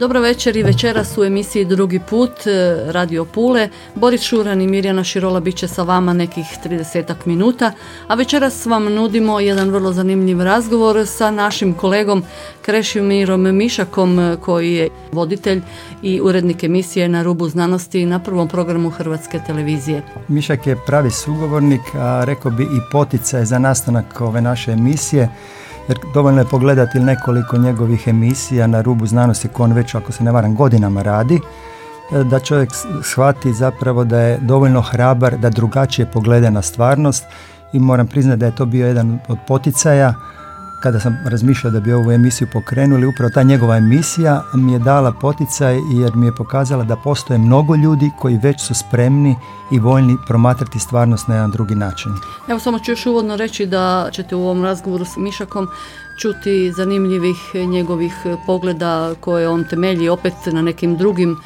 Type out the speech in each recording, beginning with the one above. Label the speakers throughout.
Speaker 1: Dobro večer i večeras u emisiji Drugi put e, Radio Pule. Boris Šuran i Mirjana Širola bit će sa vama nekih 30 minuta, a večeras vam nudimo jedan vrlo zanimljiv razgovor sa našim kolegom Krešimirom Mišakom e, koji je voditelj i urednik emisije na rubu znanosti na prvom programu Hrvatske televizije.
Speaker 2: Mišak je pravi sugovornik, a rekao bi i poticaj za nastanak ove naše emisije jer dovoljno je pogledati nekoliko njegovih emisija na rubu znanosti koje on već, ako se ne varam, godinama radi, e, da čovjek shvati zapravo da je dovoljno hrabar da drugačije pogleda na stvarnost i moram priznati da je to bio jedan od poticaja kada sam razmišljao da bi ovu emisiju pokrenuli, upravo ta njegova emisija mi je dala poticaj jer mi je pokazala da postoje mnogo ljudi koji već su spremni i voljni promatrati stvarnost na jedan drugi način.
Speaker 1: Evo samo ću još uvodno reći da ćete u ovom razgovoru s Mišakom čuti zanimljivih njegovih pogleda koje on temelji opet na nekim drugim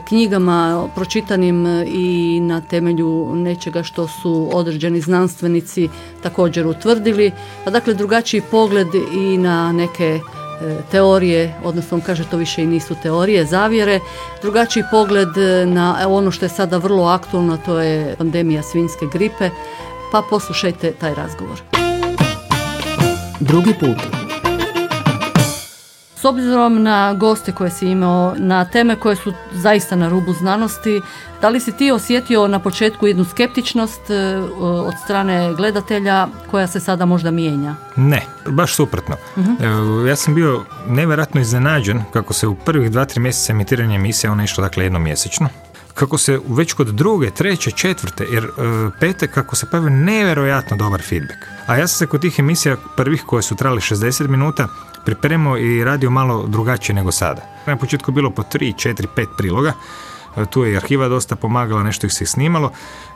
Speaker 1: knjigama pročitanim i na temelju nečega što su određeni znanstvenici također utvrdili. Pa dakle drugačiji pogled i na neke e, teorije, odnosno kaže to više i nisu teorije, zavjere, drugačiji pogled na ono što je sada vrlo aktualno, to je pandemija svinske gripe, pa poslušajte taj razgovor.
Speaker 3: Drugi put.
Speaker 1: S obzirom na goste koje si imao, na teme koje su zaista na rubu znanosti, da li si ti osjetio na početku jednu skeptičnost e, od strane gledatelja koja se sada možda mijenja?
Speaker 4: Ne, baš suprotno. uh Ja sam bio nevjerojatno iznenađen kako se u prvih dva, tri mjeseca emitiranja emisije ona išla dakle jednomjesečno kako se već kod druge, treće, četvrte, jer uh, pete kako se pojavio nevjerojatno dobar feedback. A ja sam se kod tih emisija prvih koje su trajale 60 minuta pripremao i radio malo drugačije nego sada. Na početku bilo po 3, 4, 5 priloga, e, tu je i arhiva dosta pomagala, nešto ih se snimalo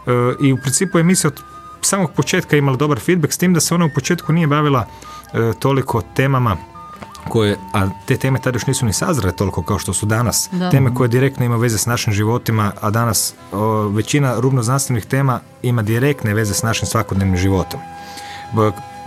Speaker 4: e, i u principu emisija od samog početka imala dobar feedback s tim da se ona u početku nije bavila e, toliko temama koje, a te teme tada još nisu ni sazrele toliko kao što su danas. Teme koje direktno imaju veze s našim životima, a danas većina rubno znanstvenih tema ima direktne veze s našim svakodnevnim životom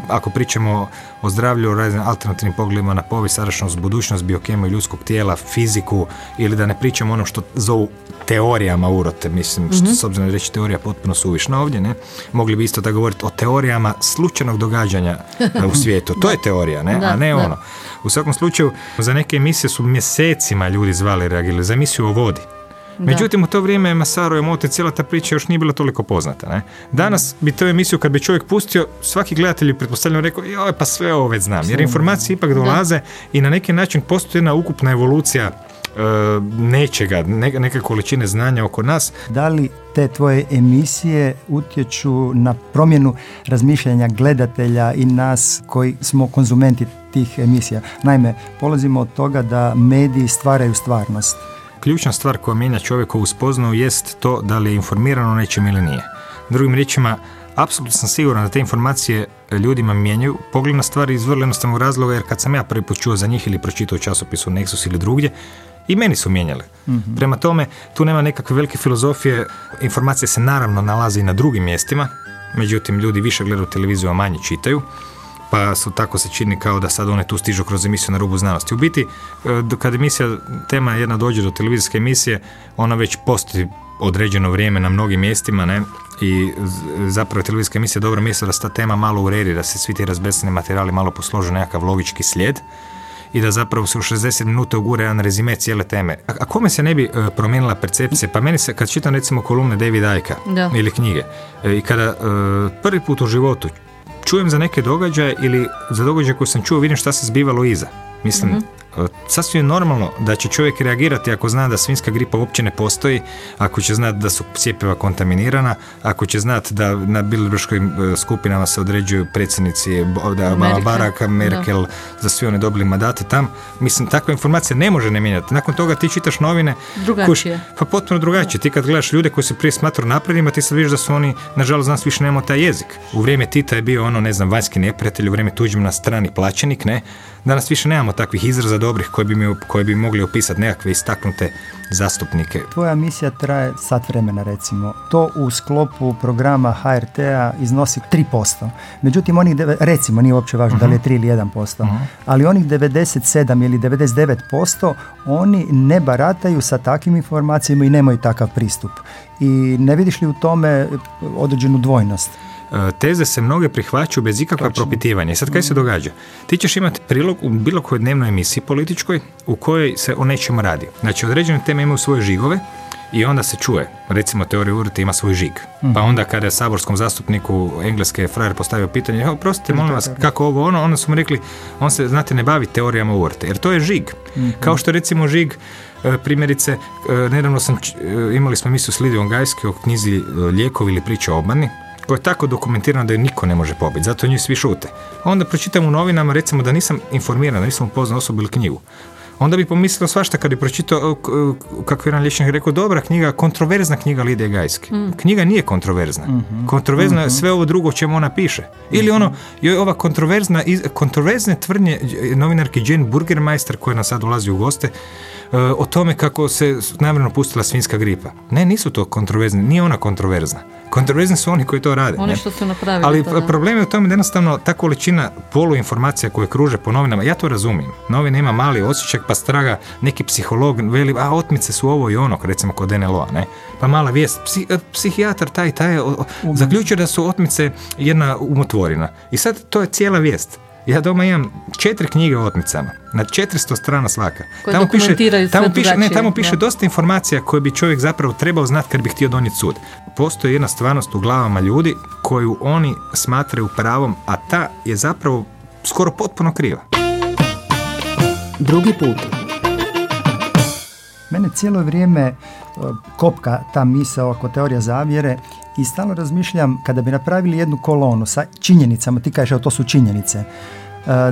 Speaker 4: ako pričamo o zdravlju, o alternativnim pogledima na povijest, sadašnjost, budućnost, biokemiju ljudskog tijela, fiziku ili da ne pričamo ono što zovu teorijama urote, mislim, što mhm. s obzirom da reći teorija potpuno suvišna ovdje, ne? Mogli bi isto da govoriti o teorijama slučajnog događanja u svijetu. To je teorija, ne? A ne ono. U svakom slučaju, za neke emisije su mjesecima ljudi zvali reagirali, za emisiju o vodi. Međutim, u to vrijeme Masaro je Mote, cijela ta priča još nije bila toliko poznata. Ne? Danas bi tu emisiju kad bi čovjek pustio, svaki gledatelj pretpostavljeno rekao, joj, pa sve ovo već znam. Jer informacije ipak dolaze i na neki način postoji jedna ukupna evolucija e, nečega, neke količine znanja oko nas.
Speaker 2: Da li te tvoje emisije utječu na promjenu razmišljanja gledatelja i nas koji smo konzumenti tih emisija? Naime, polazimo od toga da mediji stvaraju stvarnost
Speaker 4: ključna stvar koja mijenja čovjekovu spoznaju jest to da li je informirano o nečem ili nije. Drugim riječima, apsolutno sam siguran da te informacije ljudima mijenjaju pogled na stvari iz vrlo jednostavnog razloga jer kad sam ja prvi put čuo za njih ili pročitao časopisu Nexus ili drugdje, i meni su mijenjale. Mhm. Prema tome, tu nema nekakve velike filozofije, informacije se naravno nalaze i na drugim mjestima, međutim ljudi više gledaju televiziju, a manje čitaju pa su tako se čini kao da sad one tu stižu kroz emisiju na rubu znanosti. U biti, e, kad emisija, tema jedna dođe do televizijske emisije, ona već postoji određeno vrijeme na mnogim mjestima, ne? I zapravo televizijska emisija je dobro mjesto da se ta tema malo uredi, da se svi ti razbesni materijali malo poslože nekakav logički slijed i da zapravo se u 60 minuta ugure jedan rezime cijele teme. A, kome se ne bi uh, promijenila percepcija? Pa meni se, kad čitam recimo kolumne David Ajka ili knjige e, i kada prvi put u životu čujem za neke događaje ili za događaje koje sam čuo vidim šta se zbivalo iza. Mislim, mhm. E, sasvim je normalno da će čovjek reagirati ako zna da svinska gripa uopće ne postoji, ako će znati da su cjepiva kontaminirana, ako će znati da na bilderberškojim e, skupinama se određuju predsjednici da Merkel. Baraka, Merkel, za sve one dobili mandate tam. Mislim, takva informacija ne može ne mijenjati. Nakon toga ti čitaš novine.
Speaker 1: Drugačije.
Speaker 4: pa potpuno drugačije. Ti kad gledaš ljude koji se prije smatru naprednima, ti sad vidiš da su oni, nažalost, nas više nemamo taj jezik. U vrijeme Tita je bio ono, ne znam, vanjski neprijatelj, u vrijeme na strani plaćenik, ne? Danas više nemamo takvih izraza dobrih koji bi, mi, koji bi mogli opisati nekakve istaknute zastupnike.
Speaker 2: Tvoja misija traje sat vremena recimo. To u sklopu programa HRT-a iznosi 3%. Međutim, onih, recimo, nije uopće važno da li je 3 ili 1%, uh ali onih 97 ili 99% oni ne barataju sa takvim informacijama i nemaju takav pristup. I ne vidiš li u tome određenu dvojnost?
Speaker 4: E, teze se mnoge prihvaćaju bez ikakva propitivanja. I sad kaj se događa? Ti ćeš imati prilog u bilo kojoj dnevnoj emisiji političkoj u kojoj se o nečemu radi. Znači, određene teme imaju svoje žigove i onda se čuje, recimo teorija urte ima svoj žig. Pa mhm. onda kada je saborskom zastupniku engleske frajer postavio pitanje, evo prostite molim vas kako ovo ono, onda su mu rekli, on se znate ne bavi teorijama urte, jer to je žig. Mhm. Kao što recimo žig e, primjerice, e, nedavno sam, imali smo emisiju s Lidijom Gajski o knjizi Lijekovi ili priča o obmani, koja je tako dokumentirana da je niko ne može pobiti, zato nju svi šute. Onda pročitam u novinama recimo da nisam informiran, da nisam upoznao osobu ili knjigu. Onda bi pomislio svašta kad bi pročitao, kako je jedan liječnik rekao, dobra knjiga, kontroverzna knjiga Lidije Gajski. Mm. Knjiga nije kontroverzna. mm Kontroverzna je mhm. sve ovo drugo o čemu ona piše. Ili ono, joj ova kontroverzna, kontroverzne tvrdnje novinarki Jane Burgermeister koja nas sad ulazi u goste, e, o tome kako se namjerno pustila svinska gripa. Ne, nisu to kontroverzne, nije ona kontroverzna. Kontroverzni su oni koji to rade.
Speaker 1: Oni što su napravili.
Speaker 4: Ali problem je u tome da jednostavno ta količina poluinformacija koje kruže po novinama, ja to razumijem. Novine ima mali osjećaj pa straga neki psiholog veli, a otmice su ovo i ono, recimo kod NLO-a, ne? Pa mala vijest, e, psihijatar taj taj zaključio da su otmice jedna umotvorina. I sad to je cijela vijest. Ja doma imam četiri knjige o otmicama, na 400 strana svaka.
Speaker 1: Koje tamo piše,
Speaker 4: tamo piše, ne, tamo piše dosta informacija koje bi čovjek zapravo trebao znati kad bi htio donijeti sud. Postoji jedna stvarnost u glavama ljudi koju oni smatraju pravom, a ta je zapravo skoro potpuno kriva.
Speaker 3: Drugi put.
Speaker 2: Mene cijelo vrijeme e, kopka ta misa oko teorija zavjere i stalno razmišljam kada bi napravili jednu kolonu sa činjenicama, ti kažeš to su činjenice, e,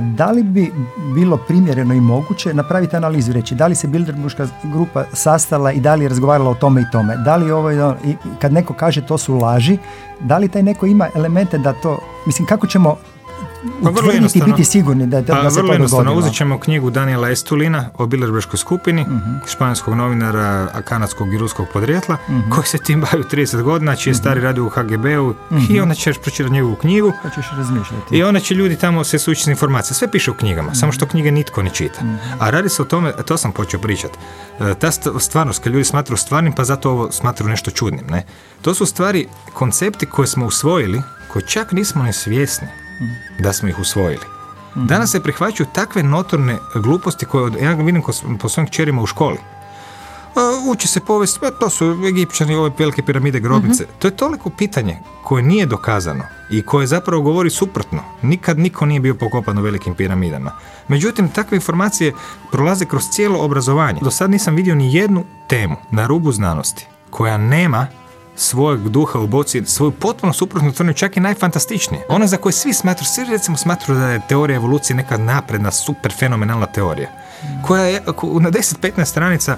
Speaker 2: da li bi bilo primjereno i moguće napraviti analizu reći da li se Bilderbuška grupa sastala i da li je razgovarala o tome i tome, da li ovo i kad neko kaže to su laži, da li taj neko ima elemente da to, mislim kako ćemo vrlo i biti sigurni da, da, pa, da se
Speaker 4: vrlo jednostavno, uzet ćemo knjigu Daniela Estulina o Bilderberškoj skupini, uh-huh. španskog novinara, kanadskog i ruskog podrijetla, uh-huh. koji se tim bavi 30 godina, čiji je uh-huh. stari radio u HGB-u i onda ćeš pročitati njegovu knjigu.
Speaker 2: Pa ćeš razmišljati.
Speaker 4: I onda će ljudi tamo se sući s informacije. Sve piše u knjigama, samo što knjige nitko ne čita. A radi se o tome, to sam počeo pričati, e, ta stvarnost kad ljudi smatruju stvarnim, pa zato ovo smatruju nešto čudnim. Ne? To su stvari, koncepti koje smo usvojili, koji čak nismo ni svjesni da smo ih usvojili. Danas se prihvaćaju takve notorne gluposti koje ja vidim po svojim kćerima u školi. Uči se povijest, pa to su Egipćani, ove velike piramide, grobnice. To je toliko pitanje koje nije dokazano i koje zapravo govori suprotno. Nikad niko nije bio pokopan u velikim piramidama. Međutim, takve informacije prolaze kroz cijelo obrazovanje. Do sad nisam vidio ni jednu temu na rubu znanosti koja nema svojeg duha u boci, svoju potpuno suprotnu tvrdnju, čak i najfantastičnije. Ona za koju svi smatruju, svi recimo smatruju da je teorija evolucije neka napredna, super fenomenalna teorija. Koja je, na 10-15 stranica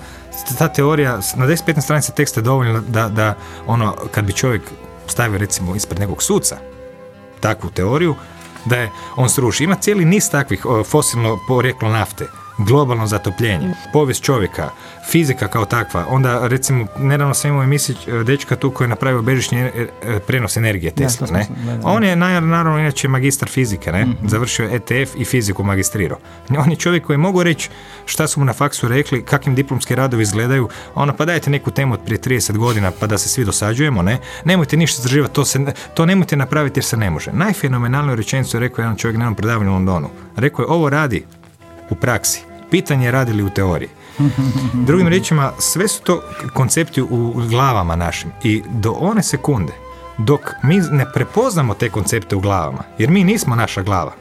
Speaker 4: ta teorija, na 10-15 stranica teksta je dovoljno da, da ono, kad bi čovjek stavio recimo ispred nekog suca takvu teoriju, da je on sruši. Ima cijeli niz takvih fosilno porijeklo nafte, globalno zatopljenje, povijest čovjeka, fizika kao takva. Onda recimo nedavno sam imao emisiju e, dečka tu koji je napravio bežični e, e, prenos energije Tesla, ne? On je naravno inače magistar fizike, ne? mm Završio ETF i fiziku magistrirao. On je čovjek koji mogu reći šta su mu na faksu rekli, kakvim diplomski radovi izgledaju. Ono pa dajte neku temu od prije 30 godina pa da se svi dosađujemo, ne? Nemojte ništa istraživati, to, se, to nemojte napraviti jer se ne može. Najfenomenalniju rečenicu je rekao jedan čovjek na jednom predavanju u Londonu. Rekao je ovo radi u praksi. Pitanje je radili u teoriji. Drugim riječima, sve su to koncepti u glavama našim i do one sekunde dok mi ne prepoznamo te koncepte u glavama, jer mi nismo naša glava.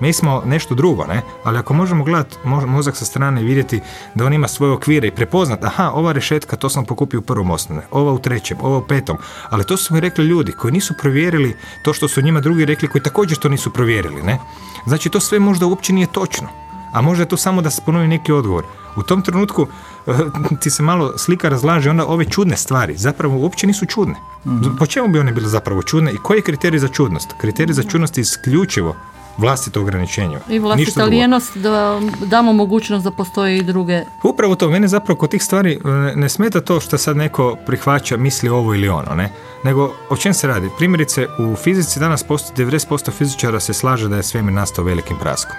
Speaker 4: Mi smo nešto drugo, ne? Ali ako možemo gledati mozak sa strane i vidjeti da on ima svoje okvire i prepoznat, aha, ova rešetka, to sam pokupio u prvom osnovne, ova u trećem, ova u petom. Ali to su mi rekli ljudi koji nisu provjerili to što su njima drugi rekli, koji također to nisu provjerili, ne? Znači, to sve možda uopće nije točno. A možda je to samo da se ponovi neki odgovor. U tom trenutku eh, ti se malo slika razlaže, onda ove čudne stvari zapravo uopće nisu čudne. mm Po čemu bi one bile zapravo čudne i koji je kriterij za čudnost? Kriterij za čudnost je isključivo vlastito ograničenje.
Speaker 1: I vlastita lijenost da damo mogućnost da postoje i druge.
Speaker 4: Upravo to, mene zapravo kod tih stvari eh, ne smeta to što sad neko prihvaća, misli ovo ili ono, ne? Nego, o čem se radi? Primjerice, u fizici danas postoji 90% fizičara se slaže da je svemir nastao velikim praskom.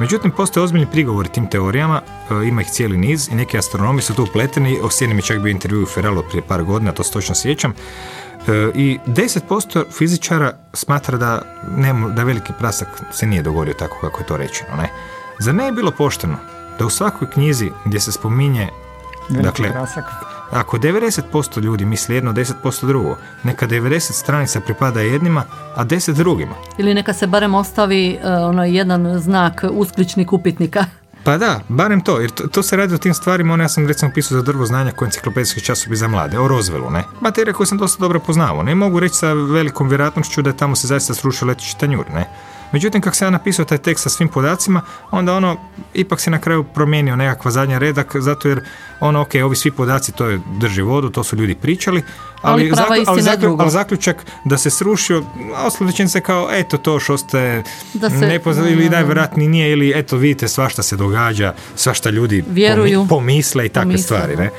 Speaker 4: Međutim, postoje ozbiljni prigovori tim teorijama, e, ima ih cijeli niz i neki astronomi su tu upleteni, o je čak bio intervju u Ferrelu prije par godina, to se točno sjećam, e, i 10% fizičara smatra da, nema, da veliki prasak se nije dogodio tako kako je to rečeno. Ne? Zar ne je bilo pošteno da u svakoj knjizi gdje se spominje
Speaker 2: veliki dakle, prasak
Speaker 4: ako 90% ljudi misli jedno, 10% drugo, neka 90 stranica pripada jednima, a 10 drugima.
Speaker 1: Ili neka se barem ostavi uh, ono jedan znak uskličnik upitnika.
Speaker 4: Pa da, barem to, jer to, se radi o tim stvarima, ono ja sam recimo pisao za drvo znanja koji enciklopedijski časopis za mlade, o Rozvelu, ne? Materija koju sam dosta dobro poznao, ne mogu reći sa velikom vjerojatnošću da je tamo se zaista srušio letići tanjur, ne? Međutim, kako sam ja napisao taj tekst sa svim podacima, onda ono, ipak se na kraju promijenio nekakva zadnja redak, zato jer ono, ok, ovi svi podaci, to je drži vodu, to su ljudi pričali, ali,
Speaker 1: ali,
Speaker 4: ali, zaključak da se srušio, oslodećen se kao, eto, to što ste nepoznali ili najvjerojatnije nije, ili eto, vidite, svašta se događa, svašta ljudi
Speaker 1: Vjeruju.
Speaker 4: pomisle i takve stvari. Ne?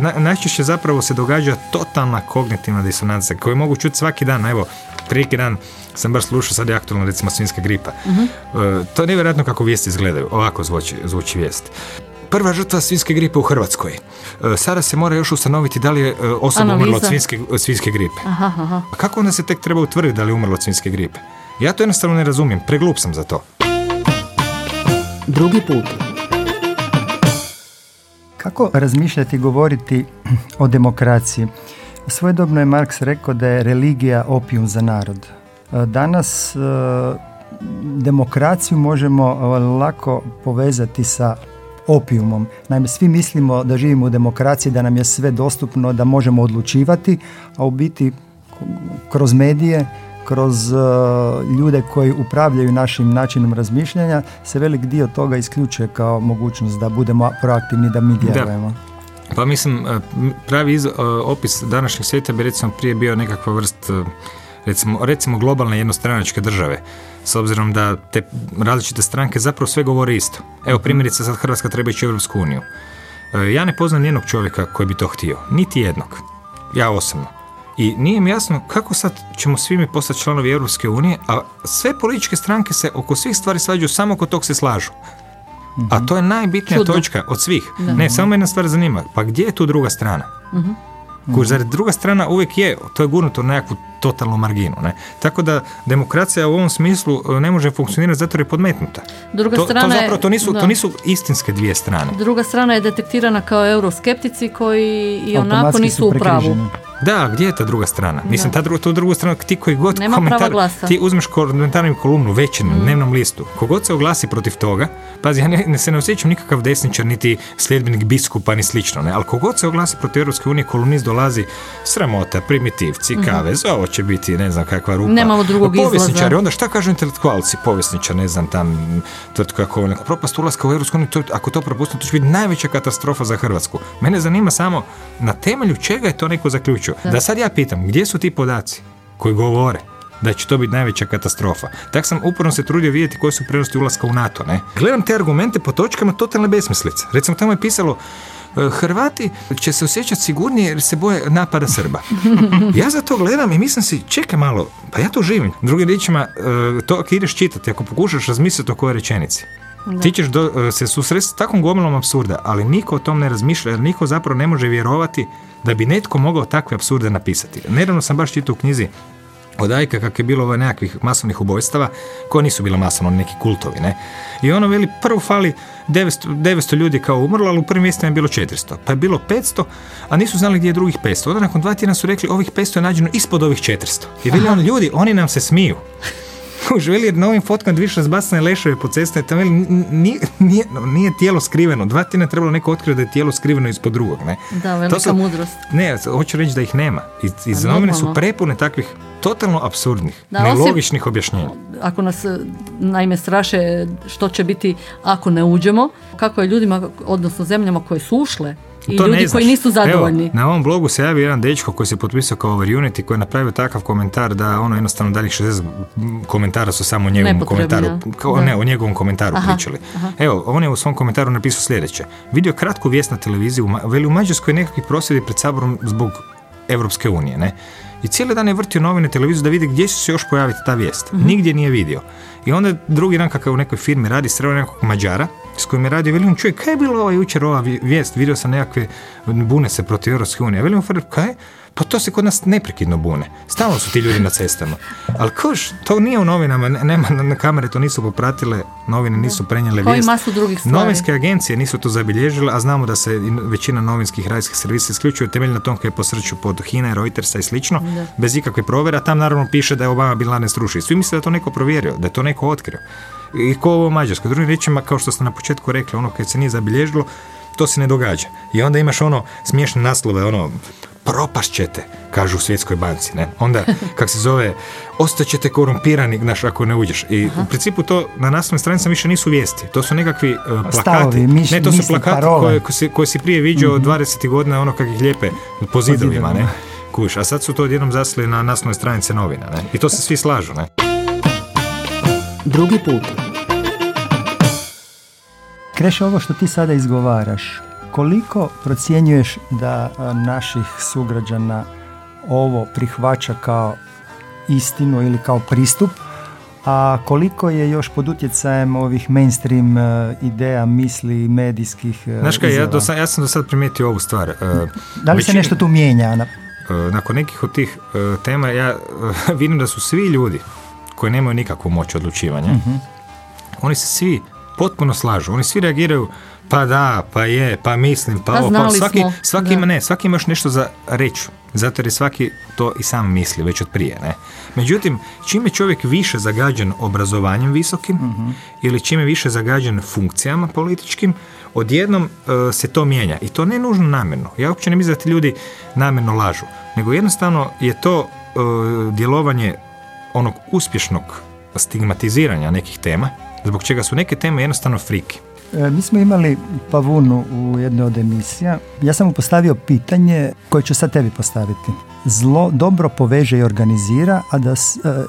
Speaker 4: Na, najčešće zapravo se događa totalna kognitivna disonanca koju mogu čuti svaki dan, evo, prije dan sam baš slušao, sad je aktualno recimo svinska gripa. Uh-huh. to je nevjerojatno kako vijesti izgledaju. Ovako zvuči, zvuči vijest. Prva žrtva svinske gripe u Hrvatskoj. E, sada se mora još ustanoviti da li je osoba umrla od svinske, svinske gripe.
Speaker 1: Aha, aha.
Speaker 4: A kako onda se tek treba utvrditi da li je umrla od svinske gripe? Ja to jednostavno ne razumijem, preglup sam za to.
Speaker 3: Drugi put.
Speaker 2: Kako razmišljati i govoriti o demokraciji? Svojedobno je Marks rekao da je religija opijum za narod. E, danas e, demokraciju možemo e, lako povezati sa opijumom. Naime, svi mislimo da živimo u demokraciji, da nam je sve dostupno, da možemo odlučivati, a u biti kroz medije, kroz ljude koji upravljaju našim načinom razmišljanja se velik dio toga isključuje kao mogućnost da budemo proaktivni, da mi djelujemo.
Speaker 4: Pa mislim, pravi opis današnjeg svijeta bi recimo prije bio nekakva vrst recimo, recimo globalne jednostranačke države, s obzirom da te različite stranke zapravo sve govore isto. Evo mhm. primjerice sad Hrvatska treba ići u Europsku uniju. E, ja ne poznam nijednog čovjeka koji bi to htio, niti jednog, ja osobno. I nije mi jasno kako sad ćemo svi mi postati članovi Europske unije, a sve političke stranke se oko svih stvari svađaju, samo oko tog se slažu. A mhm. to je najbitnija točka od svih. Ne, samo jedna stvar zanima, pa gdje je tu druga strana? Uh zar druga strana uvijek je, to je gurnuto u nekakvu totalnu marginu. Ne? Tako da demokracija u ovom smislu e, ne može funkcionirati zato jer je podmetnuta.
Speaker 1: Druga
Speaker 4: to,
Speaker 1: strana
Speaker 4: to zapravo to nisu, to nisu istinske dvije strane.
Speaker 1: Druga strana je detektirana kao euroskeptici koji i onako nisu u pravu.
Speaker 4: Da, gdje je ta druga strana? Mislim, ta druga, tu drugu stranu, ti koji god
Speaker 1: Nema
Speaker 4: komentar, ti uzmeš komentarnu kolumnu na mm. dnevnom listu, kogod se oglasi protiv toga, pazi, ja ne, se ne osjećam nikakav desničar, niti sljedbenik biskupa, ni slično, ne, ali kogod se oglasi protiv Europske unije, kolumnist dolazi sramota, primitivci, mm ovo će biti, ne znam kakva rupa.
Speaker 1: Nemamo drugog
Speaker 4: izlaza. onda šta kažu intelektualci, povjesničar, ne znam, tam, tvrtka kako propast ulaska u Europsku uniju, ako to propustimo, to će biti najveća katastrofa za Hrvatsku. Mene zanima samo na temelju čega je to neko zaključio. Da. sad ja pitam, gdje su ti podaci koji govore da će to biti najveća katastrofa. Tak sam uporno se trudio vidjeti koje su prednosti ulaska u NATO. Ne? Gledam te argumente po točkama totalne besmislice. Recimo tamo je pisalo e, Hrvati će se osjećati sigurnije jer se boje napada Srba. Ja za to gledam i mislim si, čekaj malo, pa ja to živim. Drugim riječima, e, to ako ideš čitati, ako pokušaš razmisliti o kojoj rečenici. Ti ćeš do, e, se susresti s takvom gomilom apsurda, ali niko o tom ne razmišlja, jer niko zapravo ne može vjerovati da bi netko mogao takve apsurde napisati. Nedavno sam baš čitao u knjizi od Ajka kako je bilo ovaj nekakvih masovnih ubojstava koje nisu bila masovno, neki kultovi, ne? I ono veli, prvo fali 900, 900 ljudi kao umrlo, ali u prvim mjestima je bilo 400, pa je bilo 500, a nisu znali gdje je drugih 500. Onda nakon dva tjedna su rekli, ovih 500 je nađeno ispod ovih 400. I veli on, ljudi, oni nam se smiju. Jer na ovim fotkama više razbacane leševe po cesti, tam veli, nije, nije, nije tijelo skriveno. Dva tjedna je trebalo neko otkriti da je tijelo skriveno ispod drugog, ne?
Speaker 1: Da, velika
Speaker 4: su-
Speaker 1: mudrost.
Speaker 4: Ne, hoću reći da ih nema. I, i
Speaker 1: Pa
Speaker 4: novine su prepune takvih totalno
Speaker 1: Da, osim-
Speaker 4: nelogičnih objašnjenja.
Speaker 1: Ako nas e, naime straše što će biti ako ne uđemo, kako je ljudima, odnosno zemljama koje su ušle i
Speaker 4: To
Speaker 1: ljudi koji nisu zadovoljni.
Speaker 4: Evo, na ovom blogu se javio jedan dečko koji se potpisao kao over Unity koji je napravio takav komentar da ono jednostavno daljih 60 komentara su samo o njegovom komentaru, kao,
Speaker 1: Da.
Speaker 4: ne, o njegovom komentaru
Speaker 1: Aha,
Speaker 4: pričali. Evo, on je u svom komentaru napisao sljedeće. Vidio kratku vijest na televiziji, u veli u Mađarskoj nekakvi prosvjedi pred saborom zbog Evropske unije, ne? I cijeli dan je vrtio novine, televiziju da vidi gdje će se još pojaviti ta vijest.
Speaker 1: Mhm.
Speaker 4: Nigdje nije vidio. I onda drugi dan kakav u nekoj firmi radi, sreo nekog Mađara, s kojim je radio, veli on, čuje, kaj je bilo ova jučer ova vi- vijest, vidio sam nekakve bune se protiv Europske unije. Veli mu, Ferrer, kaj? Pa to se kod nas neprekidno bune. Stalno su ti ljudi na cestama. Ali koš, to nije u novinama, ne- nema na, kamere to nisu popratile, novine nisu prenijele vijest.
Speaker 1: masu drugih stvari.
Speaker 4: Novinske agencije nisu to zabilježile, a znamo da se većina novinskih radijskih servisa isključuje temeljno na tom koji je posrću pod Hina, Reutersa i slično, bez ikakve provjere, a tam naravno piše da je Obama Bin Laden srušio. I Svi misle da je to neko provjerio, da je to neko otkrio. I ko ovo u Mađarskoj. Drugim riječima, kao što ste na početku rekli, ono kad se nije zabilježilo, to se ne događa. I onda imaš ono smiješne naslove, ono, propast ćete, kažu u Svjetskoj banci, ne? Onda, kak se zove, ostaćete korumpirani, znaš, ako ne uđeš. I u principu to na naslovnim stranicama više nisu vijesti. To su nekakvi uh, plakati.
Speaker 2: Stavovi, miš-
Speaker 4: ne, to su plakati
Speaker 2: parole.
Speaker 4: koje, koje, si, koje si prije viđao 20 godina, ono kak ih lijepe po zidovima, ne? Kuš, a sad su to odjednom zasli na naslovne stranice novina, ne? I to se svi slažu, ne?
Speaker 3: Drugi put.
Speaker 2: Kreše ovo što ti sada izgovaraš, koliko procjenjuješ da a, naših sugrađana ovo prihvaća kao istinu ili kao pristup, a koliko je još pod utjecajem ovih mainstream e, ideja, misli, medijskih e,
Speaker 4: Znaš kaj, ja, do ja sam do sad primijetio ovu stvar. e,
Speaker 2: Da li se
Speaker 4: većini-
Speaker 2: nešto tu mijenja? Na-
Speaker 4: E, nakon nekih od tih e, tema ja e, vidim da su svi ljudi koji nemaju nikakvu moć odlučivanja, oni se svi potpuno slažu, oni svi reagiraju pa da, pa je, pa mislim, pa
Speaker 1: Pa
Speaker 4: ovo, pa svaki,
Speaker 1: smo,
Speaker 4: svaki
Speaker 1: da.
Speaker 4: ima ne, svaki ima još nešto za reći, zato jer je svaki to i sam misli već od prije, ne. Međutim, čim je čovjek više zagađen obrazovanjem visokim ili čim je više zagađen funkcijama političkim, odjednom e, se to mijenja i to ne nužno namjerno. Ja uopće ne mislim da ti ljudi namjerno lažu, nego jednostavno je to e, djelovanje onog uspješnog stigmatiziranja nekih tema, zbog čega su neke teme jednostavno friki.
Speaker 2: E, Mi smo imali Pavunu u jednoj od emisija. Ja sam mu postavio pitanje koje ću sad tebi postaviti. Zlo dobro poveže i organizira, a da, e,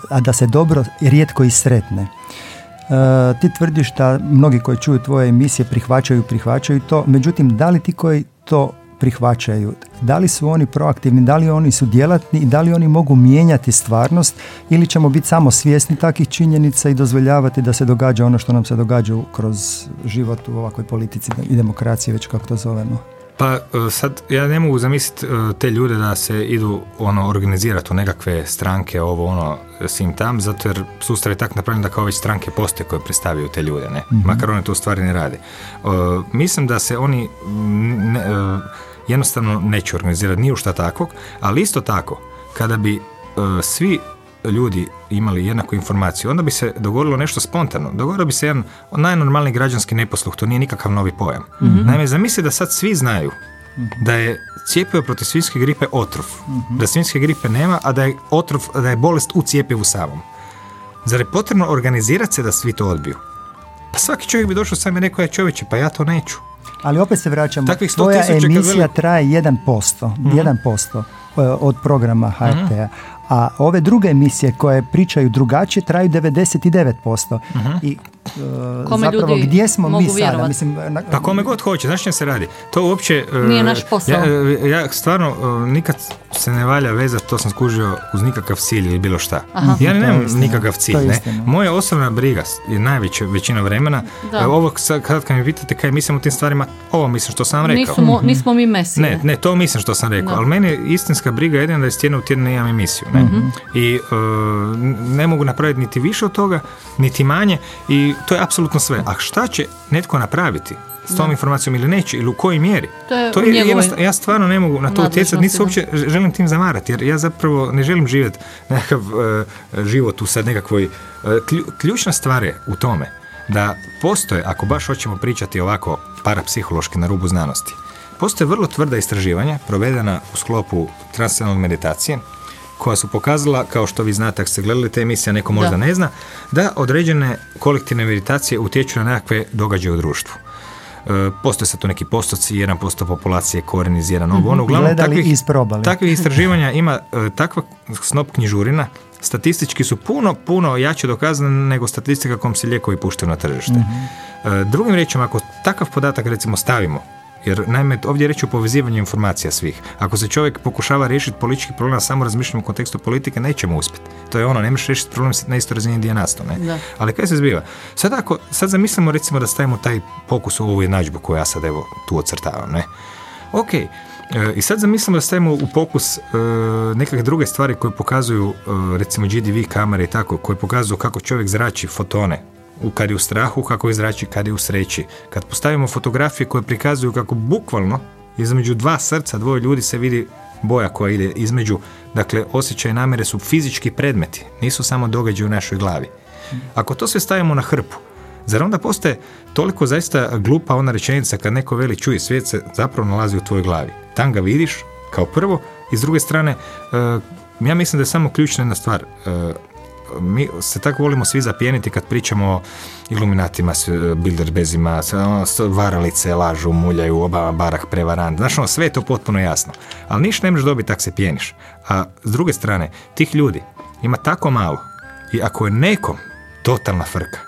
Speaker 2: a da se dobro rijetko i sretne. E, ti tvrdiš da mnogi koji čuju tvoje emisije prihvaćaju, prihvaćaju to, međutim, da li ti koji to prihvaćaju, da li su oni proaktivni, da li oni su djelatni i da li oni mogu mijenjati stvarnost ili ćemo biti samo svjesni takvih činjenica i dozvoljavati da se događa ono što nam se događa kroz život u ovakvoj politici i demokraciji, već kako to zovemo.
Speaker 4: Pa e, sad ja ne mogu zamisliti e, te ljude da se idu ono organizirati u nekakve stranke ovo ono sim tam zato jer sustav je tak napravljen da kao već stranke postoje koje predstavljaju te ljude ne makar one to u stvari ne rade. E, mislim da se oni ne, jednostavno neće organizirati ni u šta takvog, ali isto tako kada bi e, svi ljudi imali jednaku informaciju, onda bi se dogodilo nešto spontano. Dogodio bi se jedan najnormalniji građanski neposluh, to nije nikakav novi pojam. Naime, zamisli da sad svi znaju da je cijepivo protiv svinjske gripe otrov, da svinjske gripe nema, a da je otrov, da je bolest u cijepivu samom. Zar je potrebno organizirati se da svi to odbiju? Pa svaki čovjek bi došao sam i rekao, ja čovječe, pa ja to neću.
Speaker 2: Ali opet se vraćamo,
Speaker 4: Takvih 100
Speaker 2: tvoja emisija
Speaker 4: veli- Mhm.
Speaker 2: traje 1%, 1% e, od programa HRT-a, a ove druge emisije koje pričaju drugačije traju 99%. I e,
Speaker 1: Kome
Speaker 2: zapravo
Speaker 1: ljudi
Speaker 2: gdje smo mi sada?
Speaker 1: vjerovat?
Speaker 2: Mislim, na-
Speaker 4: Pa kome god hoće, znaš čem se radi? To uopće... e,
Speaker 1: Nije naš posao.
Speaker 4: Ja, e, ja stvarno nikad se ne valja vezati, to sam skužio, uz nikakav cilj ili bilo šta.
Speaker 1: Aha.
Speaker 4: Ja
Speaker 2: je
Speaker 4: nemam
Speaker 2: istina,
Speaker 4: nikakav cilj,
Speaker 2: je
Speaker 4: ne. Moja osobna briga je najveća većina vremena.
Speaker 1: Da.
Speaker 4: Ovo kad, kad mi pitate kaj mislim o tim stvarima, ovo mislim što sam rekao.
Speaker 1: Nisu mo- nismo mi mesije.
Speaker 4: Ne, ne, to mislim što sam rekao,
Speaker 1: Da.
Speaker 4: ali meni je istinska briga jedina da iz tjedna u tjedan imam emisiju. Ne? I e, ne mogu napraviti niti više od toga, niti manje i to je apsolutno sve. A šta će netko napraviti s tom informacijom ili neće ili u kojoj mjeri?
Speaker 1: To je,
Speaker 4: ja stvarno ne mogu na to utjecati, niti se uopće želim tim zamarati, jer ja zapravo ne želim živjeti nekakav uh, život u sad nekakvoj... Uh, ključna stvar je u tome da postoje, ako baš hoćemo pričati ovako parapsihološki na rubu znanosti, postoje vrlo tvrda istraživanja provedena u sklopu transcendentalne meditacije, koja su pokazala, kao što vi znate ako ste gledali te emisije, neko možda ne zna, da određene kolektivne meditacije utječu na nekakve događaje u društvu. E, postoje sad tu neki postoci, 1% populacije korenizira ovo, ono, uglavnom takvih, takvih istraživanja ima e, takva snop knjižurina, statistički su puno, puno jače dokazane nego statistika kom se lijekovi puštaju na tržište. mm Drugim riječima, ako takav podatak recimo stavimo jer naime ovdje je reći o povezivanju informacija svih. Ako se čovjek pokušava riješiti politički problem samo razmišljanjem u kontekstu politike, nećemo uspjeti. To je ono, ne možeš riješiti problem na istoj razini gdje ne? Ali kaj se zbiva? Sad ako, sad zamislimo recimo da stavimo taj pokus u ovu jednadžbu koju ja sad evo tu ocrtavam, ne? Ok, e, i sad zamislimo da stavimo u pokus e, nekakve druge stvari koje pokazuju e, recimo GDV kamere i tako, koje pokazuju kako čovjek zrači fotone kad je u strahu, kako je zrači, kad je u sreći. Kad postavimo fotografije koje prikazuju kako bukvalno između dva srca, dvoje ljudi se vidi boja koja ide između, dakle osjećaj i namjere su fizički predmeti, nisu samo događaji u našoj glavi. Ako to sve stavimo na hrpu, zar onda postaje toliko zaista glupa ona rečenica kad neko veli čuj svijet se zapravo nalazi u tvojoj glavi. Tam ga vidiš kao prvo i s druge strane eh, ja mislim da je samo ključna jedna stvar. Mi se tako volimo svi zapijeniti kad pričamo o iluminatima, bilderbezima, ono, varalice lažu, muljaju, oba barak prevarant. Znaš, ono, sve je to potpuno jasno. Ali ništa ne možeš dobiti tak se pjeniš. A s druge strane, tih ljudi ima tako malo i ako je nekom totalna frka,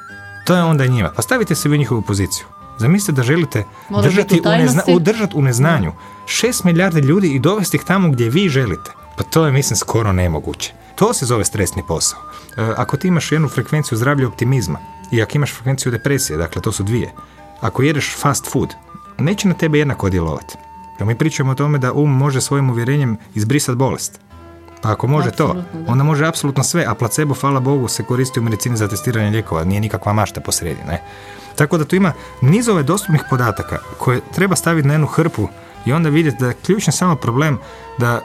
Speaker 4: to je onda njima. Pa stavite se u njihovu poziciju. Zamislite da želite držati u, držati u neznanju šest milijardi ljudi i dovesti ih tamo gdje vi želite. Pa to je, mislim, skoro nemoguće. To se zove stresni posao. E, ako ti imaš jednu frekvenciju zdravlja optimizma i ako imaš frekvenciju depresije, dakle to su dvije, ako jedeš fast food, neće na tebe jednako djelovati. mi pričamo o tome da um može svojim uvjerenjem izbrisati bolest. Pa ako može to, onda može apsolutno sve, a placebo, hvala Bogu, se koristi u medicini za testiranje lijekova, nije nikakva mašta posredi, ne? Tako da tu ima nizove dostupnih podataka koje treba staviti na jednu hrpu i onda vidjeti da je ključni samo problem da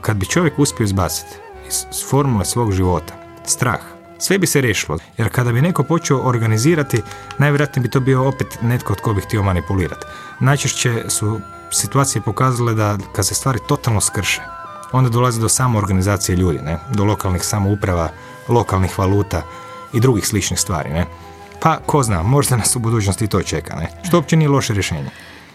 Speaker 4: kad bi čovjek uspio izbaciti iz formule svog života, strah, sve bi se riješilo. Jer kada bi neko počeo organizirati, najvjerojatnije bi to bio opet netko tko bi htio manipulirati. Najčešće su situacije pokazale da kad se stvari totalno skrše, onda dolazi do samoorganizacije ljudi, ne? do lokalnih samouprava, lokalnih valuta i drugih sličnih stvari. Ne? Pa, ko zna, možda nas u budućnosti to čeka, ne? što uopće nije loše rješenje.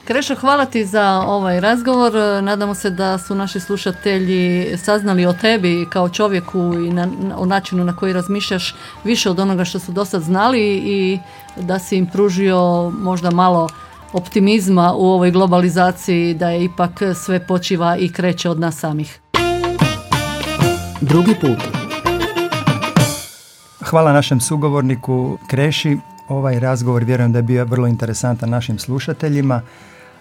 Speaker 1: Krešo, hvala ti za ovaj razgovor. Nadamo se da su naši slušatelji saznali o tebi kao čovjeku i na, o načinu na koji razmišljaš više od onoga što su do sad znali i da si im pružio možda malo optimizma u ovoj globalizaciji da je ipak sve počiva i kreće od nas samih.
Speaker 3: Drugi put.
Speaker 2: Hvala našem sugovorniku Kreši. Ovaj razgovor vjerujem da je bio vrlo interesantan našim slušateljima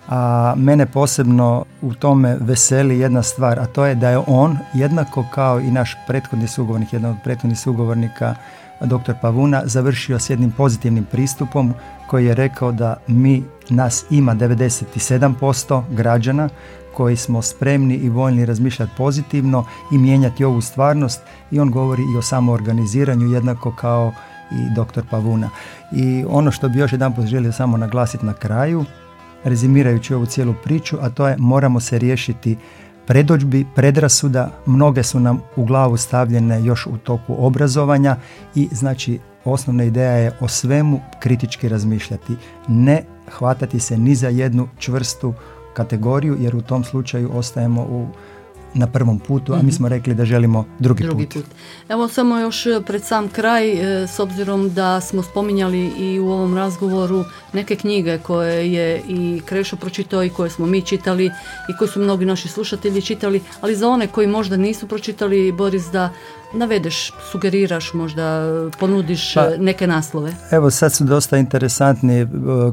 Speaker 2: a mene posebno u tome veseli jedna stvar, a to je da je on jednako kao i naš prethodni sugovornik, jedan od prethodnih sugovornika, dr. Pavuna, završio s jednim pozitivnim pristupom koji je rekao da mi, nas ima 97% građana koji smo spremni i voljni razmišljati pozitivno i mijenjati ovu stvarnost i on govori i o samoorganiziranju jednako kao i dr. Pavuna. I ono što bi još jedan želio samo naglasiti na kraju, rezimirajući ovu cijelu priču, a to je moramo se riješiti predođbi, predrasuda, mnoge su nam u glavu stavljene još u toku obrazovanja i znači osnovna ideja je o svemu kritički razmišljati, ne hvatati se ni za jednu čvrstu kategoriju jer u tom slučaju ostajemo u na prvom putu, a mi mhm. smo rekli da želimo drugi, drugi put.
Speaker 1: Evo samo još e, pred sam kraj, e, s obzirom da smo spominjali i u ovom razgovoru neke knjige koje je i Krešo pročitao i koje smo mi čitali i koje su mnogi naši slušatelji čitali, ali za one koji možda nisu pročitali, Boris, da navedeš, sugeriraš možda, ponudiš pa, neke naslove?
Speaker 2: Evo sad su dosta interesantni, e,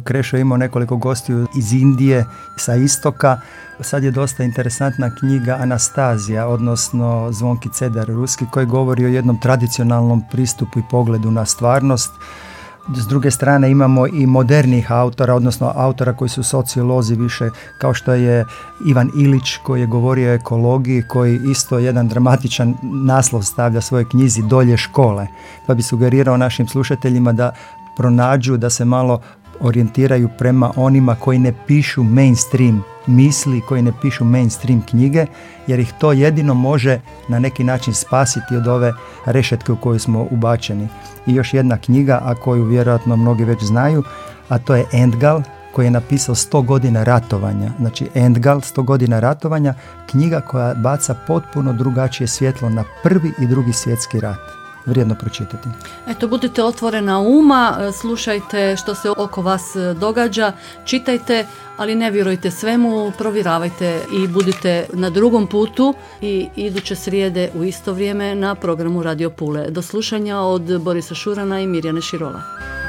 Speaker 2: Krešo je imao nekoliko gostiju iz Indije, sa istoka, sad je dosta interesantna knjiga Anastazija, odnosno Zvonki Cedar Ruski, koji govori o jednom tradicionalnom pristupu i pogledu na stvarnost, S druge strane imamo i modernih autora, odnosno autora koji su sociolozi više, kao što je Ivan Ilić koji je govorio o ekologiji, koji isto jedan dramatičan naslov stavlja svojoj knjizi Dolje škole. Pa bi sugerirao našim slušateljima da pronađu, da se malo orijentiraju prema onima koji ne pišu mainstream misli, koji ne pišu mainstream knjige, jer ih to jedino može na neki način spasiti od ove rešetke u koju smo ubačeni. I još jedna knjiga, a koju vjerojatno mnogi već znaju, a to je Endgal, koji je napisao 100 godina ratovanja. Znači Endgal, 100 godina ratovanja, knjiga koja baca potpuno drugačije svjetlo na prvi i drugi svjetski rat vrijedno pročitati.
Speaker 1: Eto, budite otvorena uma, e, slušajte što se oko vas e, događa, čitajte, ali ne vjerujte svemu, provjeravajte i budite na drugom putu i iduće srijede u isto vrijeme na programu Radio Pule. Do slušanja od Borisa Šurana i Mirjane Širola.